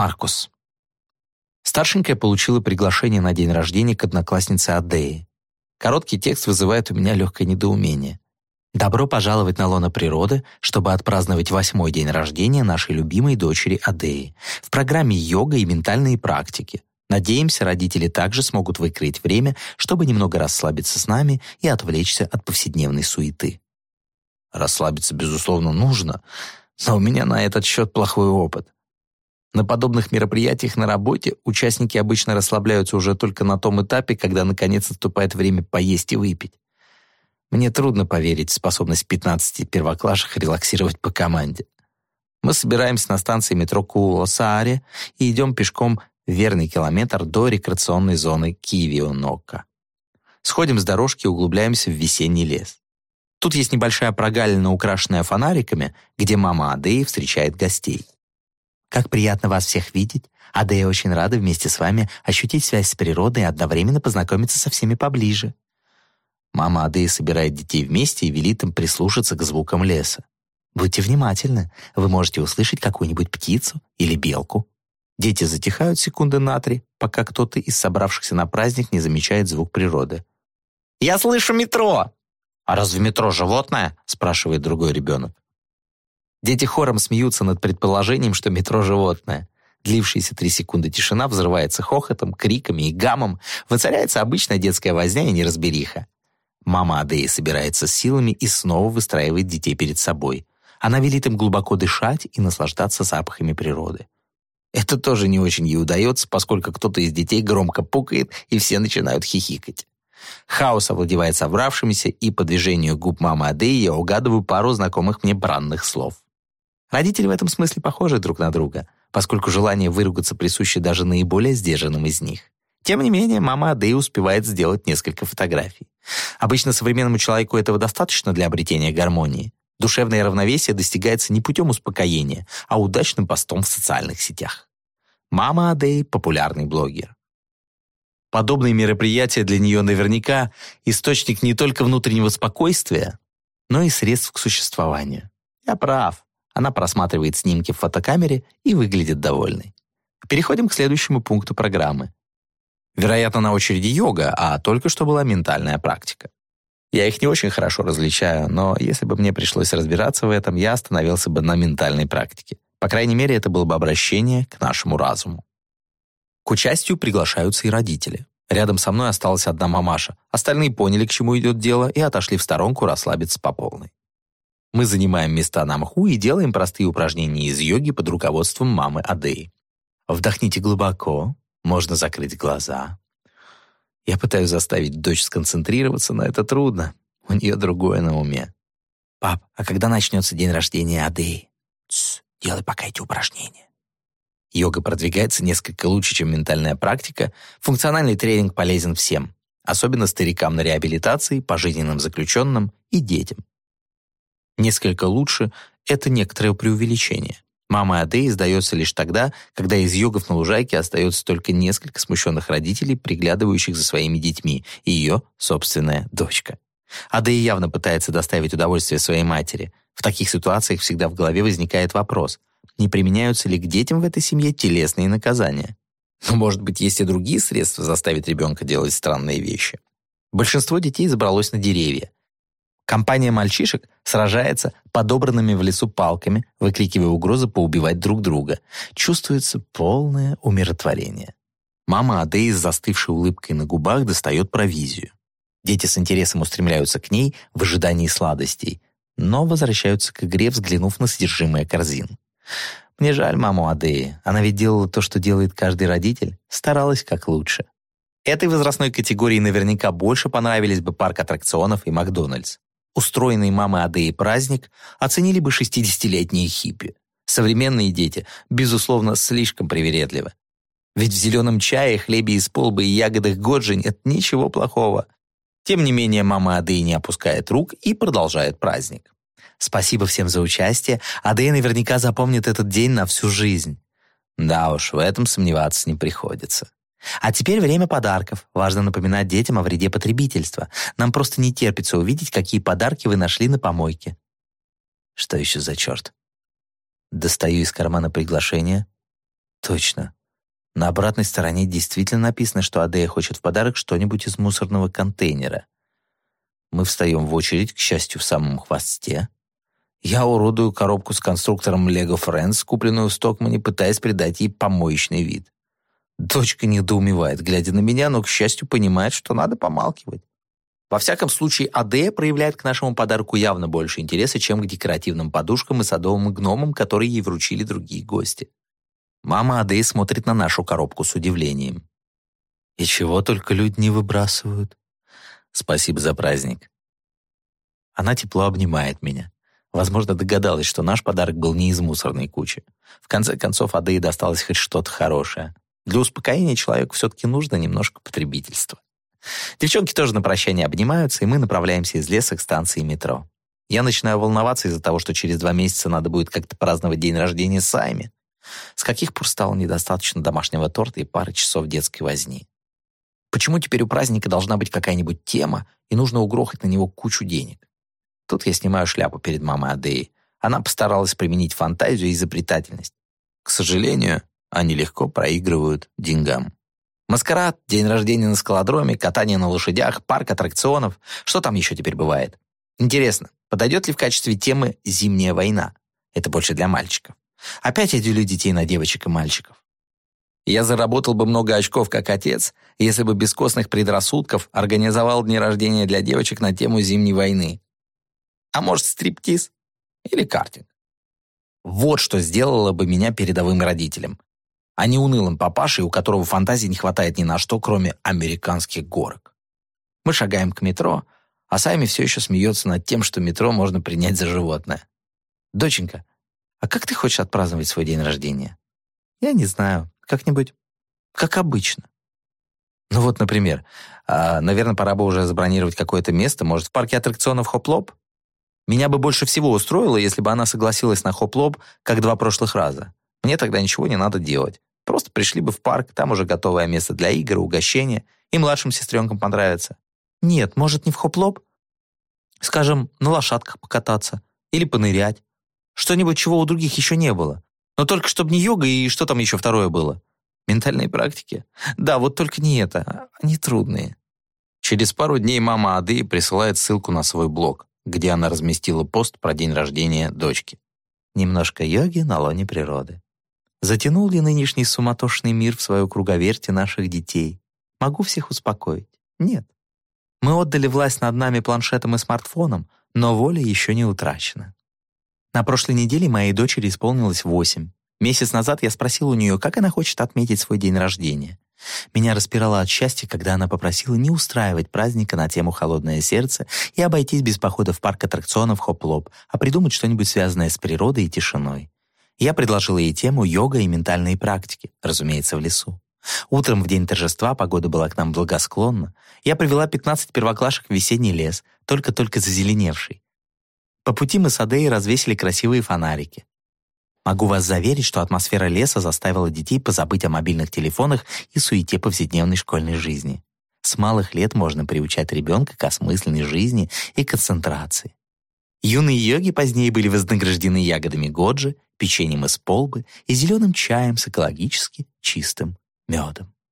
Маркус. Старшенькая получила приглашение на день рождения к однокласснице Адеи. Короткий текст вызывает у меня легкое недоумение. Добро пожаловать на лоно природы, чтобы отпраздновать восьмой день рождения нашей любимой дочери Адеи. В программе йога и ментальные практики. Надеемся, родители также смогут выкроить время, чтобы немного расслабиться с нами и отвлечься от повседневной суеты. Расслабиться, безусловно, нужно, но у меня на этот счет плохой опыт. На подобных мероприятиях на работе участники обычно расслабляются уже только на том этапе, когда наконец наступает время поесть и выпить. Мне трудно поверить в способность 15 первоклашек релаксировать по команде. Мы собираемся на станции метро Куосааре и идем пешком верный километр до рекреационной зоны Кивио-Нока. Сходим с дорожки и углубляемся в весенний лес. Тут есть небольшая прогалина, украшенная фонариками, где мама Адеи встречает гостей. «Как приятно вас всех видеть. Адея очень рада вместе с вами ощутить связь с природой и одновременно познакомиться со всеми поближе. Мама Адеи собирает детей вместе и велит им прислушаться к звукам леса. Будьте внимательны, вы можете услышать какую-нибудь птицу или белку. Дети затихают секунды на три, пока кто-то из собравшихся на праздник не замечает звук природы. «Я слышу метро!» «А разве метро животное?» — спрашивает другой ребенок. Дети хором смеются над предположением, что метро — животное. Длившаяся три секунды тишина взрывается хохотом, криками и гамом, воцаряется обычная детская возня и неразбериха. Мама Адеи собирается с силами и снова выстраивает детей перед собой. Она велит им глубоко дышать и наслаждаться запахами природы. Это тоже не очень ей удается, поскольку кто-то из детей громко пукает, и все начинают хихикать. Хаос овладевает собравшимися, и по движению губ мамы Адеи я угадываю пару знакомых мне бранных слов. Родители в этом смысле похожи друг на друга, поскольку желание выругаться присуще даже наиболее сдержанным из них. Тем не менее, мама Адеи успевает сделать несколько фотографий. Обычно современному человеку этого достаточно для обретения гармонии. Душевное равновесие достигается не путем успокоения, а удачным постом в социальных сетях. Мама Адеи — популярный блогер. Подобные мероприятия для нее наверняка источник не только внутреннего спокойствия, но и средств к существованию. Я прав. Она просматривает снимки в фотокамере и выглядит довольной. Переходим к следующему пункту программы. Вероятно, на очереди йога, а только что была ментальная практика. Я их не очень хорошо различаю, но если бы мне пришлось разбираться в этом, я остановился бы на ментальной практике. По крайней мере, это было бы обращение к нашему разуму. К участию приглашаются и родители. Рядом со мной осталась одна мамаша. Остальные поняли, к чему идет дело, и отошли в сторонку расслабиться по полной. Мы занимаем места на мху и делаем простые упражнения из йоги под руководством мамы Адеи. Вдохните глубоко, можно закрыть глаза. Я пытаюсь заставить дочь сконцентрироваться, но это трудно. У нее другое на уме. «Пап, а когда начнется день рождения Адеи?» «Тсс, делай пока эти упражнения». Йога продвигается несколько лучше, чем ментальная практика. Функциональный тренинг полезен всем, особенно старикам на реабилитации, пожизненным заключенным и детям. Несколько лучше — это некоторое преувеличение. Мама Адеи сдается лишь тогда, когда из йогов на лужайке остается только несколько смущенных родителей, приглядывающих за своими детьми, и ее собственная дочка. Адея явно пытается доставить удовольствие своей матери. В таких ситуациях всегда в голове возникает вопрос, не применяются ли к детям в этой семье телесные наказания? Но, может быть, есть и другие средства заставить ребенка делать странные вещи. Большинство детей забралось на деревья. Компания мальчишек сражается подобранными в лесу палками, выкрикивая угрозы поубивать друг друга. Чувствуется полное умиротворение. Мама Адеи с застывшей улыбкой на губах достает провизию. Дети с интересом устремляются к ней в ожидании сладостей, но возвращаются к игре, взглянув на содержимое корзин. Мне жаль маму Адеи. Она ведь делала то, что делает каждый родитель, старалась как лучше. Этой возрастной категории наверняка больше понравились бы парк аттракционов и Макдональдс устроенный мамой Адеи праздник оценили бы 60-летние хиппи. Современные дети, безусловно, слишком привередливы. Ведь в зеленом чае, хлебе из полбы и ягодах годжи нет ничего плохого. Тем не менее, мама Адеи не опускает рук и продолжает праздник. Спасибо всем за участие. Адея наверняка запомнит этот день на всю жизнь. Да уж, в этом сомневаться не приходится. А теперь время подарков. Важно напоминать детям о вреде потребительства. Нам просто не терпится увидеть, какие подарки вы нашли на помойке. Что еще за черт? Достаю из кармана приглашение. Точно. На обратной стороне действительно написано, что Адея хочет в подарок что-нибудь из мусорного контейнера. Мы встаем в очередь, к счастью, в самом хвосте. Я уродую коробку с конструктором Lego Friends, купленную в Стокмане, пытаясь придать ей помоечный вид. Дочка недоумевает, глядя на меня, но, к счастью, понимает, что надо помалкивать. Во всяком случае, Адея проявляет к нашему подарку явно больше интереса, чем к декоративным подушкам и садовым гномам, которые ей вручили другие гости. Мама Адеи смотрит на нашу коробку с удивлением. «И чего только люди не выбрасывают?» «Спасибо за праздник». Она тепло обнимает меня. Возможно, догадалась, что наш подарок был не из мусорной кучи. В конце концов, Адее досталось хоть что-то хорошее. Для успокоения человеку все-таки нужно немножко потребительства. Девчонки тоже на прощание обнимаются, и мы направляемся из леса к станции метро. Я начинаю волноваться из-за того, что через два месяца надо будет как-то праздновать день рождения Сайми. С каких пор стало недостаточно домашнего торта и пары часов детской возни? Почему теперь у праздника должна быть какая-нибудь тема, и нужно угрохать на него кучу денег? Тут я снимаю шляпу перед мамой Адеей. Она постаралась применить фантазию и изобретательность. К сожалению, они легко проигрывают деньгам. Маскарад, день рождения на скалодроме, катание на лошадях, парк аттракционов. Что там еще теперь бывает? Интересно, подойдет ли в качестве темы «Зимняя война»? Это больше для мальчиков. Опять я делю детей на девочек и мальчиков. Я заработал бы много очков как отец, если бы без костных предрассудков организовал дни рождения для девочек на тему Зимней войны. А может, стриптиз? Или картинг? Вот что сделало бы меня передовым родителем, а не унылым папашей, у которого фантазии не хватает ни на что, кроме американских горок. Мы шагаем к метро, а Сайми все еще смеется над тем, что метро можно принять за животное. «Доченька, а как ты хочешь отпраздновать свой день рождения?» «Я не знаю. Как-нибудь, как обычно». Ну вот, например, а, наверное, пора бы уже забронировать какое-то место, может, в парке аттракционов Хоп-Лоп? Меня бы больше всего устроило, если бы она согласилась на Хоп-Лоп, как два прошлых раза. Мне тогда ничего не надо делать. Просто пришли бы в парк, там уже готовое место для игр, угощения, и младшим сестренкам понравится. Нет, может, не в хоп-лоб? Скажем, на лошадках покататься или понырять. Что-нибудь, чего у других еще не было. Но только чтобы не йога и что там еще второе было. Ментальные практики? Да, вот только не это. Они трудные. Через пару дней мама Ады присылает ссылку на свой блог где она разместила пост про день рождения дочки. Немножко йоги на лоне природы. Затянул ли нынешний суматошный мир в свою круговерть наших детей? Могу всех успокоить? Нет. Мы отдали власть над нами планшетам и смартфонам, но воля еще не утрачена. На прошлой неделе моей дочери исполнилось восемь. Месяц назад я спросил у нее, как она хочет отметить свой день рождения. Меня распирало от счастья, когда она попросила не устраивать праздника на тему «Холодное сердце» и обойтись без похода в парк аттракционов «Хоп-Лоп», а придумать что-нибудь связанное с природой и тишиной. Я предложила ей тему йога и ментальные практики, разумеется, в лесу. Утром в день торжества погода была к нам благосклонна. Я привела 15 первоклашек в весенний лес, только-только зазеленевший. По пути мы с Адеей развесили красивые фонарики. Могу вас заверить, что атмосфера леса заставила детей позабыть о мобильных телефонах и суете повседневной школьной жизни. С малых лет можно приучать ребенка к осмысленной жизни и концентрации. Юные йоги позднее были вознаграждены ягодами годжи, печеньем из полбы и зеленым чаем с экологически чистым медом.